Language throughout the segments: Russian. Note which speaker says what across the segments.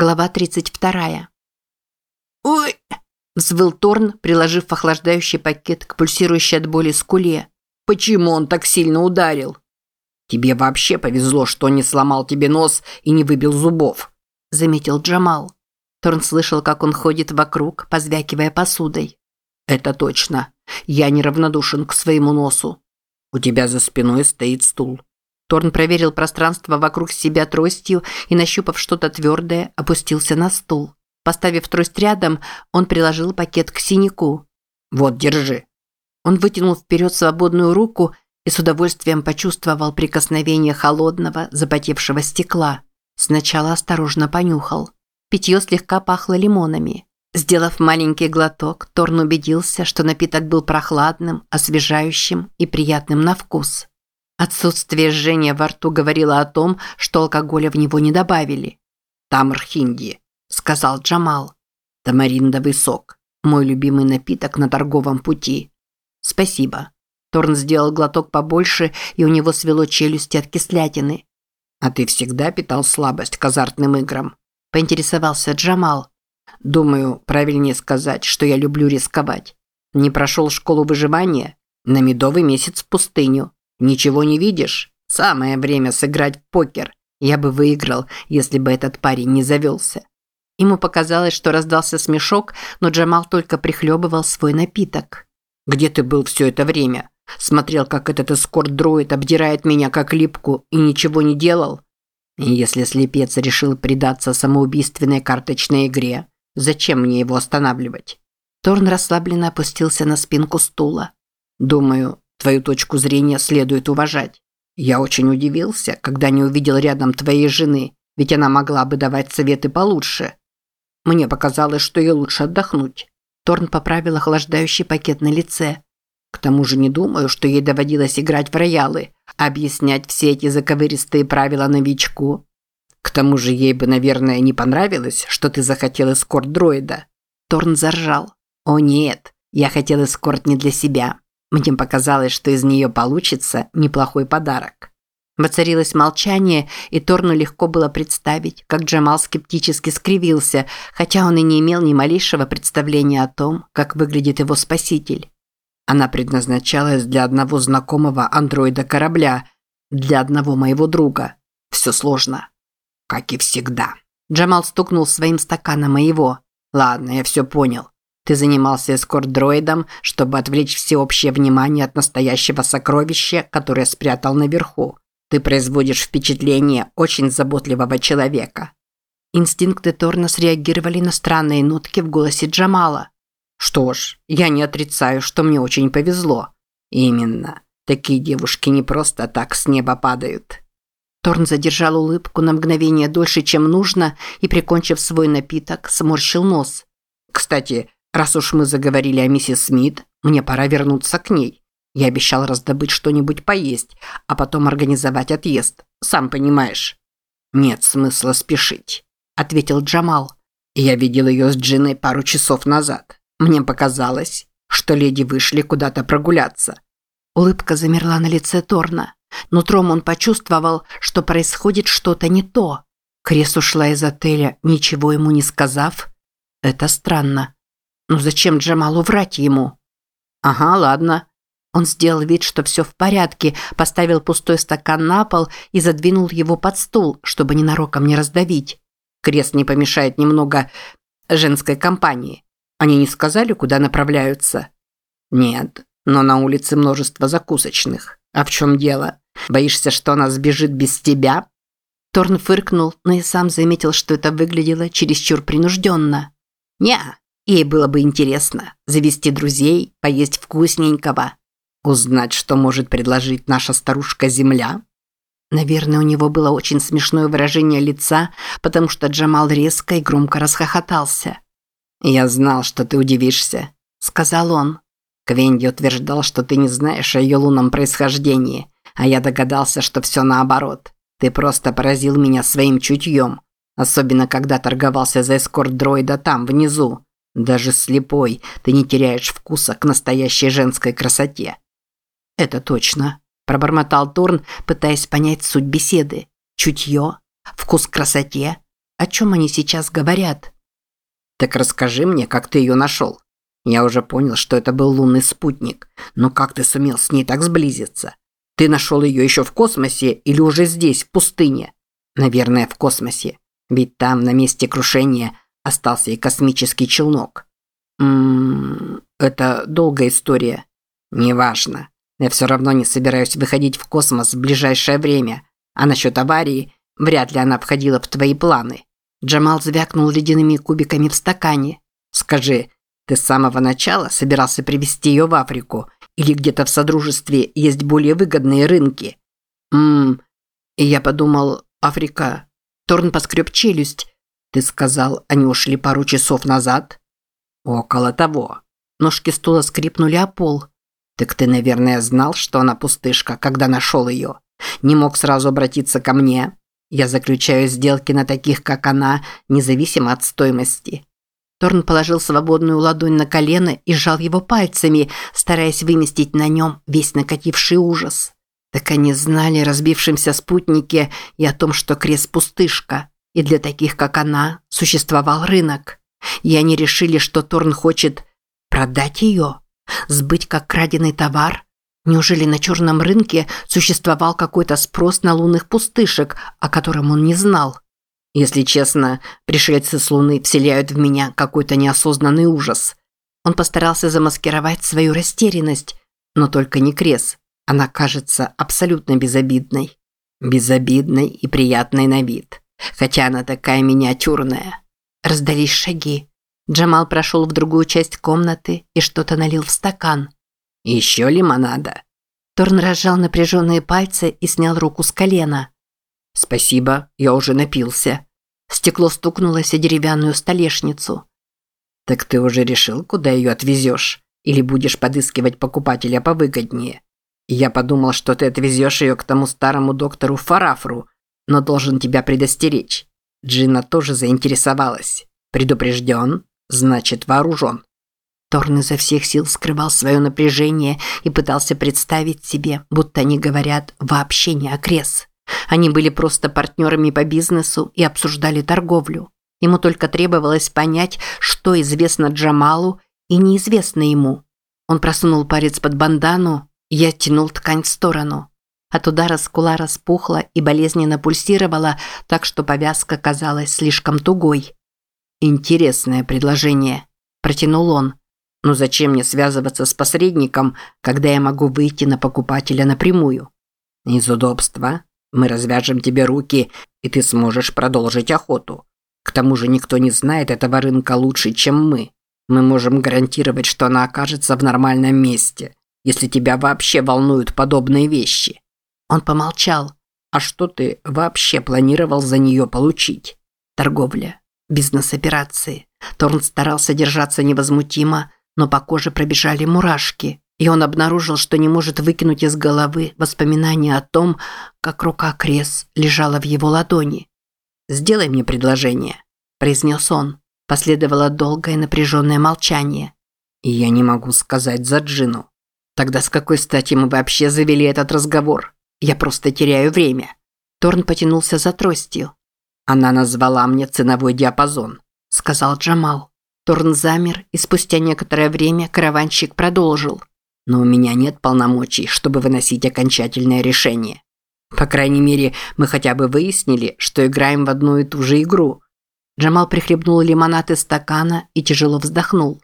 Speaker 1: Глава 32.
Speaker 2: «Ой!»
Speaker 1: – взвыл Торн, приложив охлаждающий пакет к пульсирующей от боли скуле.
Speaker 2: «Почему он так сильно ударил?» «Тебе вообще повезло, что не сломал тебе нос и не выбил зубов», –
Speaker 1: заметил Джамал. Торн слышал, как он ходит вокруг, позвякивая посудой.
Speaker 2: «Это точно. Я неравнодушен к своему носу. У тебя за спиной стоит стул».
Speaker 1: Торн проверил пространство вокруг себя тростью и, нащупав что-то твердое, опустился на стул. Поставив трость рядом, он приложил пакет к синяку.
Speaker 2: «Вот, держи».
Speaker 1: Он вытянул вперед свободную руку и с удовольствием почувствовал прикосновение холодного, запотевшего стекла. Сначала осторожно понюхал. Питье слегка пахло лимонами. Сделав маленький глоток, Торн убедился, что напиток был прохладным, освежающим и приятным на вкус. Отсутствие жжения во рту говорило о том, что алкоголя в него не добавили.
Speaker 2: «Тамр хинди», – сказал Джамал. «Тамариндовый сок. Мой любимый напиток на торговом пути».
Speaker 1: «Спасибо». Торн сделал глоток побольше, и у него свело челюсти от кислятины.
Speaker 2: «А ты всегда питал слабость к азартным играм?» – поинтересовался Джамал. «Думаю, правильнее сказать, что я люблю рисковать. Не прошел школу выживания? На медовый месяц в пустыню. Ничего не видишь? Самое время сыграть в покер. Я бы выиграл, если бы этот парень не завелся.
Speaker 1: Ему показалось, что раздался смешок, но Джамал только прихлебывал свой напиток.
Speaker 2: «Где ты был все это время? Смотрел, как этот эскорт-дроид обдирает меня как липку и ничего не делал? Если слепец решил предаться самоубийственной карточной игре, зачем мне его останавливать?»
Speaker 1: Торн расслабленно опустился на спинку стула.
Speaker 2: «Думаю, Твою точку зрения следует уважать. Я очень удивился, когда не увидел рядом твоей жены, ведь она могла бы давать советы получше. Мне показалось, что ей лучше отдохнуть.
Speaker 1: Торн поправил охлаждающий пакет на лице.
Speaker 2: К тому же не думаю, что ей доводилось играть в роялы, объяснять все эти заковыристые правила новичку. К тому же ей бы, наверное, не понравилось, что ты захотел эскорт-дроида.
Speaker 1: Торн заржал.
Speaker 2: О нет, я хотел эскорт не для себя. Мне показалось, что из нее получится неплохой подарок.
Speaker 1: Воцарилось молчание, и Торну легко было представить, как Джамал скептически скривился, хотя он и не имел ни малейшего представления о том, как выглядит его спаситель.
Speaker 2: Она предназначалась для одного знакомого андроида корабля, для одного моего друга. Все сложно. Как и всегда.
Speaker 1: Джамал стукнул своим стаканом моего.
Speaker 2: Ладно, я все понял. Ты занимался эскорт-дроидом, чтобы отвлечь всеобщее внимание от настоящего сокровища, которое спрятал наверху. Ты производишь впечатление очень заботливого человека.
Speaker 1: Инстинкты Торна среагировали на странные нотки в голосе Джамала.
Speaker 2: Что ж, я не отрицаю, что мне очень повезло. Именно. Такие девушки не просто так с неба падают.
Speaker 1: Торн задержал улыбку на мгновение дольше, чем нужно, и, прикончив свой напиток, сморщил нос.
Speaker 2: Кстати, Раз уж мы заговорили о миссис Смит, мне пора вернуться к ней. Я обещал раздобыть что-нибудь поесть, а потом организовать отъезд. Сам понимаешь. Нет смысла спешить, ответил Джамал. Я видел ее с Джиной пару часов назад. Мне показалось, что леди вышли куда-то прогуляться.
Speaker 1: Улыбка замерла на лице Торна. Нутром он почувствовал, что происходит что-то не то. Крес ушла из отеля, ничего ему не сказав. Это странно. Ну зачем Джамалу врать ему?
Speaker 2: Ага, ладно.
Speaker 1: Он сделал вид, что все в порядке, поставил пустой стакан на пол и задвинул его под стул, чтобы ненароком не раздавить.
Speaker 2: Крест не помешает немного женской компании. Они не сказали, куда направляются? Нет, но на улице множество закусочных. А в чем дело? Боишься, что она сбежит без тебя?
Speaker 1: Торн фыркнул, но и сам заметил, что это выглядело чересчур принужденно.
Speaker 2: «Не, Ей было бы интересно завести друзей, поесть вкусненького, узнать, что может предложить наша старушка-земля.
Speaker 1: Наверное, у него было очень смешное выражение лица, потому что Джамал резко и громко расхохотался.
Speaker 2: «Я знал, что ты удивишься», – сказал он. Квенди утверждал, что ты не знаешь о ее лунном происхождении, а я догадался, что все наоборот. Ты просто поразил меня своим чутьем, особенно когда торговался за эскорт-дроида там, внизу. Даже слепой ты не теряешь вкуса к настоящей женской красоте.
Speaker 1: Это точно, пробормотал Торн, пытаясь понять суть беседы. Чутье, вкус к красоте. О чем они сейчас говорят?
Speaker 2: Так расскажи мне, как ты ее нашел. Я уже понял, что это был лунный спутник. Но как ты сумел с ней так сблизиться? Ты нашел ее еще в космосе или уже здесь, в пустыне? Наверное, в космосе. Ведь там, на месте крушения, остался и космический челнок. Ммм, это долгая история. Неважно. Я все равно не собираюсь выходить в космос в ближайшее время. А насчет аварии, вряд ли она входила в твои планы. Джамал звякнул ледяными кубиками в стакане. Скажи, ты с самого начала собирался привезти ее в Африку или где-то в Содружестве есть более выгодные рынки? Ммм, и я подумал, Африка. Торн поскреб челюсть. Ты сказал, они ушли пару часов назад? Около того. Ножки стула скрипнули о пол. Так ты, наверное, знал, что она пустышка, когда нашел ее. Не мог сразу обратиться ко мне. Я заключаю сделки на таких, как она, независимо от стоимости. Торн положил свободную ладонь на колено и сжал его пальцами, стараясь выместить на нем весь накативший ужас. Так они знали о разбившемся спутнике и о том, что крест пустышка, и для таких, как она, существовал рынок. И они решили, что Торн хочет продать ее, сбыть как краденый товар. Неужели на черном рынке существовал какой-то спрос на лунных пустышек, о котором он не знал? Если честно, пришельцы с Луны вселяют в меня какой-то неосознанный ужас. Он постарался замаскировать свою растерянность, но только не Крес. Она кажется абсолютно безобидной. Безобидной и приятной на вид. Хотя она такая миниатюрная. Раздались шаги. Джамал прошел в другую часть комнаты и что-то налил в стакан. «Еще лимонада?» Торн разжал напряженные пальцы и снял руку с колена. «Спасибо, я уже напился». Стекло стукнулось о деревянную столешницу. «Так ты уже решил, куда ее отвезешь? Или будешь подыскивать покупателя повыгоднее? Я подумал, что ты отвезешь ее к тому старому доктору Фарафру, но должен тебя предостеречь. Джина тоже заинтересовалась. Предупрежден, значит вооружен». Торн изо всех сил скрывал свое напряжение и пытался представить себе, будто они говорят вообще не о Крес. Они были просто партнерами по бизнесу и обсуждали торговлю. Ему только требовалось понять, что известно Джамалу и неизвестно ему. Он просунул палец под бандану и оттянул ткань в сторону. От удара скула распухла и болезненно пульсировала, так что повязка казалась слишком тугой. «Интересное предложение», – протянул он. «Но зачем мне связываться с посредником, когда я могу выйти на покупателя напрямую?» «Из удобства», мы развяжем тебе руки, и ты сможешь продолжить охоту. К тому же никто не знает этого рынка лучше, чем мы. Мы можем гарантировать, что она окажется в нормальном месте, если тебя вообще волнуют подобные вещи». Он помолчал. «А что ты вообще планировал за нее получить?» «Торговля. Бизнес-операции». Торн старался держаться невозмутимо, но по коже пробежали мурашки и он обнаружил, что не может выкинуть из головы воспоминания о том, как рука Крес лежала в его ладони. «Сделай мне предложение», – произнес он. Последовало долгое напряженное молчание. «И я не могу сказать за Джину. Тогда с какой стати мы вообще завели этот разговор? Я просто теряю время». Торн потянулся за тростью. «Она назвала мне ценовой диапазон», – сказал Джамал. Торн замер, и спустя некоторое время караванщик продолжил но у меня нет полномочий, чтобы выносить окончательное решение. По крайней мере, мы хотя бы выяснили, что играем в одну и ту же игру. Джамал прихлебнул лимонад из стакана и тяжело вздохнул.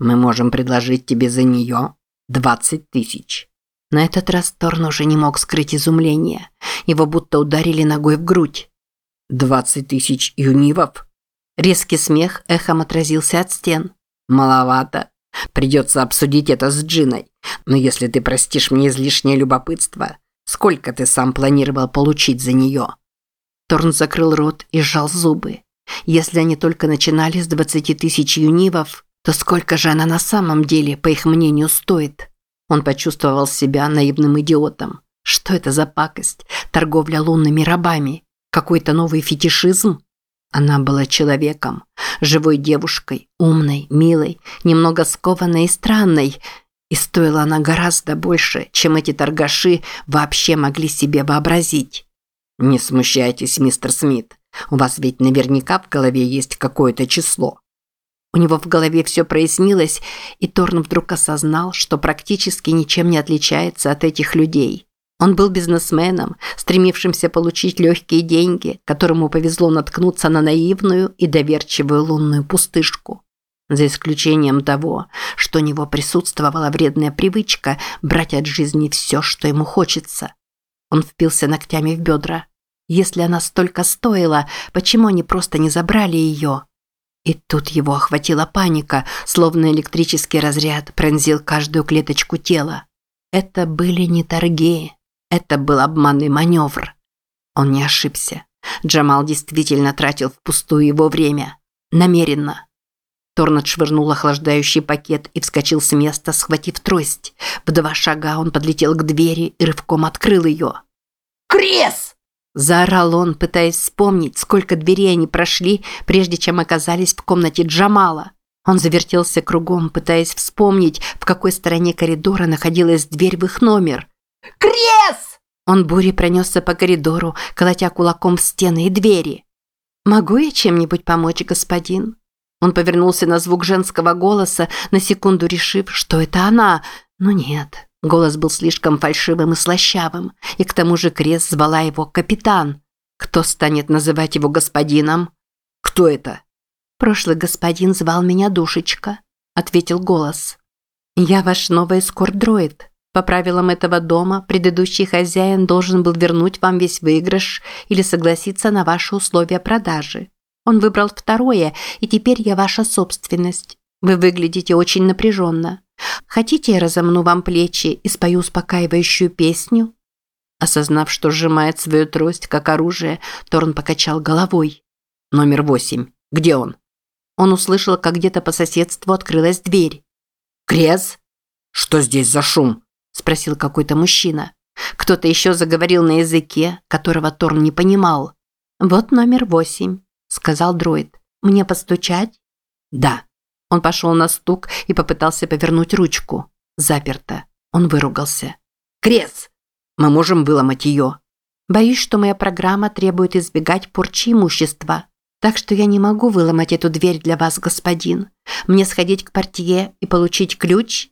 Speaker 2: Мы можем предложить тебе за нее 20 тысяч. На этот раз Торн уже не мог скрыть изумление. Его будто ударили ногой в грудь. «Двадцать тысяч юнивов?» Резкий смех эхом отразился от стен. «Маловато. Придется обсудить это с Джиной. Но если ты простишь мне излишнее любопытство, сколько ты сам планировал получить за нее?» Торн закрыл рот и сжал зубы. Если они только начинали с 20 тысяч юнивов, то сколько же она на самом деле, по их мнению, стоит? Он почувствовал себя наивным идиотом. Что это за пакость? Торговля лунными рабами? Какой-то новый фетишизм? Она была человеком, живой девушкой, умной, милой, немного скованной и странной. И стоила она гораздо больше, чем эти торгаши вообще могли себе вообразить. «Не смущайтесь, мистер Смит. У вас ведь наверняка в голове есть какое-то число.
Speaker 1: У него в голове все прояснилось, и Торн вдруг осознал, что практически ничем не отличается от этих людей. Он был бизнесменом, стремившимся получить легкие деньги, которому повезло наткнуться на наивную и доверчивую лунную пустышку. За исключением того, что у него присутствовала вредная привычка брать от жизни все, что ему хочется. Он впился ногтями в бедра. Если она столько стоила, почему они просто не забрали ее? И тут его охватила паника, словно электрический разряд пронзил каждую клеточку тела. Это были не торги, это был обманный маневр. Он не ошибся. Джамал действительно тратил впустую его время. Намеренно. Торн отшвырнул охлаждающий пакет и вскочил с места, схватив трость. В два шага он подлетел к двери и рывком открыл ее.
Speaker 3: «Крес!»
Speaker 1: Заорал он, пытаясь вспомнить, сколько дверей они прошли, прежде чем оказались в комнате Джамала. Он завертелся кругом, пытаясь вспомнить, в какой стороне коридора находилась дверь в их номер.
Speaker 3: «Крес!»
Speaker 1: Он бурей пронесся по коридору, колотя кулаком в стены и двери. «Могу я чем-нибудь помочь, господин?» Он повернулся на звук женского голоса, на секунду решив, что это она, но нет. Голос был слишком фальшивым и слащавым, и к тому же Крес звала его капитан. Кто станет называть его господином?
Speaker 2: Кто это?
Speaker 1: Прошлый господин звал меня Душечка, ответил голос. Я ваш новый эскорт-дроид. По правилам этого дома, предыдущий хозяин должен был вернуть вам весь выигрыш или согласиться на ваши условия продажи. Он выбрал второе, и теперь я ваша собственность. Вы выглядите очень напряженно. Хотите, я разомну вам плечи и спою успокаивающую песню?» Осознав, что сжимает свою трость как оружие, Торн покачал головой.
Speaker 2: «Номер восемь. Где он?»
Speaker 1: Он услышал, как где-то по соседству открылась дверь.
Speaker 2: «Крез? Что здесь за шум?»
Speaker 1: – спросил какой-то мужчина. Кто-то еще заговорил на языке, которого Торн не понимал. «Вот номер восемь», – сказал дроид. «Мне постучать?»
Speaker 2: «Да»,
Speaker 1: он пошел на стук и попытался повернуть ручку. Заперто. Он выругался.
Speaker 2: «Крес! Мы можем выломать ее!»
Speaker 1: «Боюсь, что моя программа требует избегать порчи имущества. Так что я не могу выломать эту дверь для вас, господин. Мне сходить к портье и получить ключ?»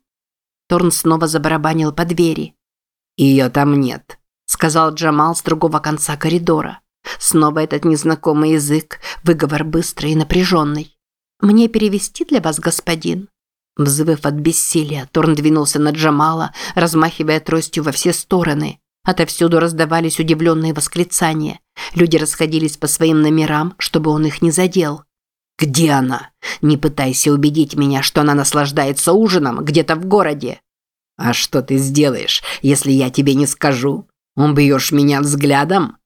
Speaker 1: Торн снова забарабанил по двери.
Speaker 2: «Ее там нет», –
Speaker 1: сказал Джамал с другого конца коридора. Снова этот незнакомый язык, выговор быстрый и напряженный. «Мне перевести для вас, господин?» Взвыв от бессилия, Торн двинулся на Джамала, размахивая тростью во все стороны. Отовсюду раздавались удивленные восклицания. Люди расходились по своим номерам, чтобы он их не задел.
Speaker 2: «Где она? Не пытайся убедить меня, что она наслаждается ужином где-то в городе!» «А что ты сделаешь, если я тебе не скажу? Убьешь меня взглядом?»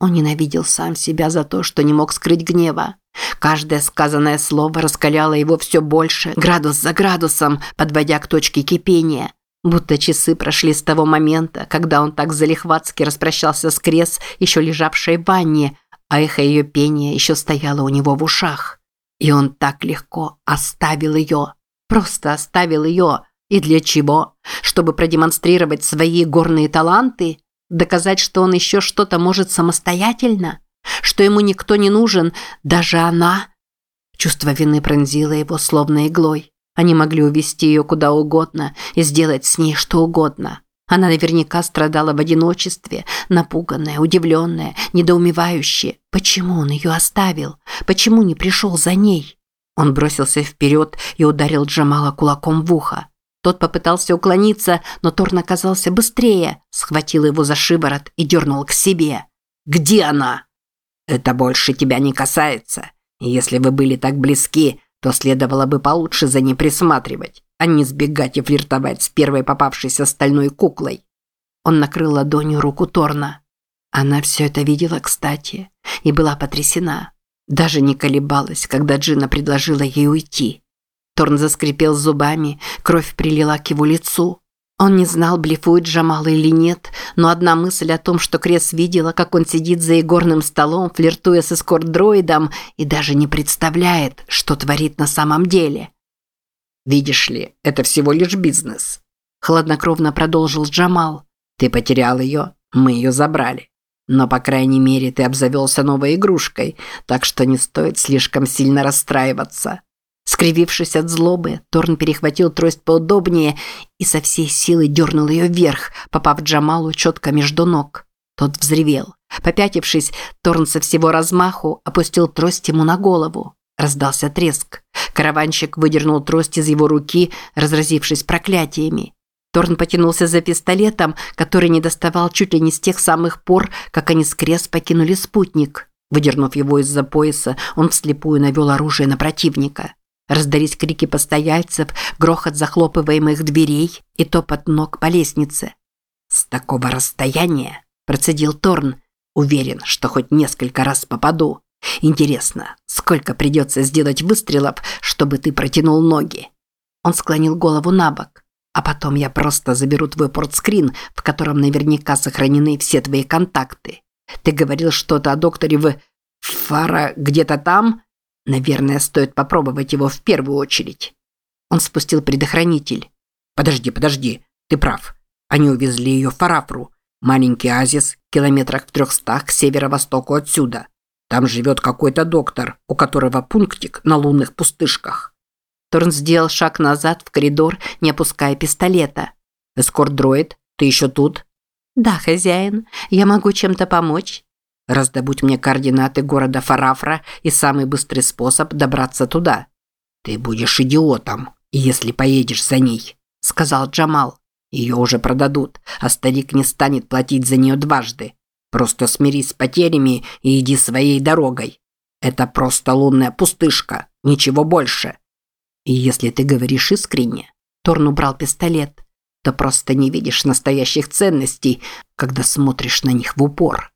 Speaker 1: Он ненавидел сам себя за то, что не мог скрыть гнева. Каждое сказанное слово раскаляло его все больше, градус за градусом, подводя к точке кипения. Будто часы прошли с того момента, когда он так залихватски распрощался с Крес, еще лежавшей в ванне, а эхо ее пения еще стояло у него в ушах. И он так легко оставил ее. Просто оставил ее. И для чего? Чтобы продемонстрировать свои горные таланты? Доказать, что он еще что-то может самостоятельно? Что ему никто не нужен, даже она. Чувство вины пронзило его словно иглой. Они могли увести ее куда угодно и сделать с ней что угодно. Она наверняка страдала в одиночестве, напуганная, удивленная, недоумевающая. Почему он ее оставил? Почему не пришел за ней? Он бросился вперед и ударил Джамала кулаком в ухо. Тот попытался уклониться, но Торн оказался быстрее, схватил его за шиворот и дернул к себе.
Speaker 2: «Где она?» Это больше тебя не касается. Если вы были так близки, то следовало бы получше за ней присматривать, а не сбегать и флиртовать с первой попавшейся стальной куклой.
Speaker 1: Он накрыл ладонью руку Торна. Она все это видела, кстати, и была потрясена. Даже не колебалась, когда Джина предложила ей уйти. Торн заскрипел зубами, кровь прилила к его лицу. Он не знал, блефует Джамал или нет, но одна мысль о том, что Крес видела, как он сидит за игорным столом, флиртуя с эскорт-дроидом, и даже не представляет, что творит на самом деле.
Speaker 2: «Видишь ли, это всего лишь бизнес», –
Speaker 1: хладнокровно продолжил Джамал.
Speaker 2: «Ты потерял ее, мы ее забрали. Но, по крайней мере, ты обзавелся новой игрушкой, так что не стоит слишком сильно расстраиваться».
Speaker 1: Скривившись от злобы, Торн перехватил трость поудобнее и со всей силы дернул ее вверх, попав Джамалу четко между ног. Тот взревел. Попятившись, Торн со всего размаху опустил трость ему на голову. Раздался треск. Караванщик выдернул трость из его руки, разразившись проклятиями. Торн потянулся за пистолетом, который не доставал чуть ли не с тех самых пор, как они с Крес покинули спутник. Выдернув его из-за пояса, он вслепую навел оружие на противника. Раздались крики постояльцев, грохот захлопываемых дверей и топот ног по лестнице. «С такого расстояния», – процедил Торн, – «уверен, что хоть несколько раз попаду. Интересно, сколько придется сделать выстрелов, чтобы ты протянул ноги?» Он склонил голову на бок. «А потом я просто заберу твой портскрин, в котором наверняка сохранены все твои контакты. Ты говорил что-то о докторе в... Фара где-то там?» Наверное, стоит попробовать его в первую очередь. Он спустил предохранитель. Подожди, подожди, ты прав. Они увезли ее в Фарафру. Маленький оазис, километрах в трехстах к северо-востоку отсюда. Там живет какой-то доктор, у которого пунктик на лунных пустышках. Торн сделал шаг назад в коридор, не опуская пистолета. «Эскорт-дроид, ты еще тут?» «Да, хозяин. Я могу чем-то помочь?»
Speaker 2: Раздобудь мне координаты города Фарафра и самый быстрый способ добраться туда. Ты будешь идиотом, если поедешь за ней, сказал Джамал. Ее уже продадут, а старик не станет платить за нее дважды. Просто смирись с потерями и иди своей дорогой. Это просто лунная пустышка, ничего больше. И если ты говоришь искренне, Торн убрал пистолет, то просто не видишь настоящих ценностей, когда смотришь на них в упор.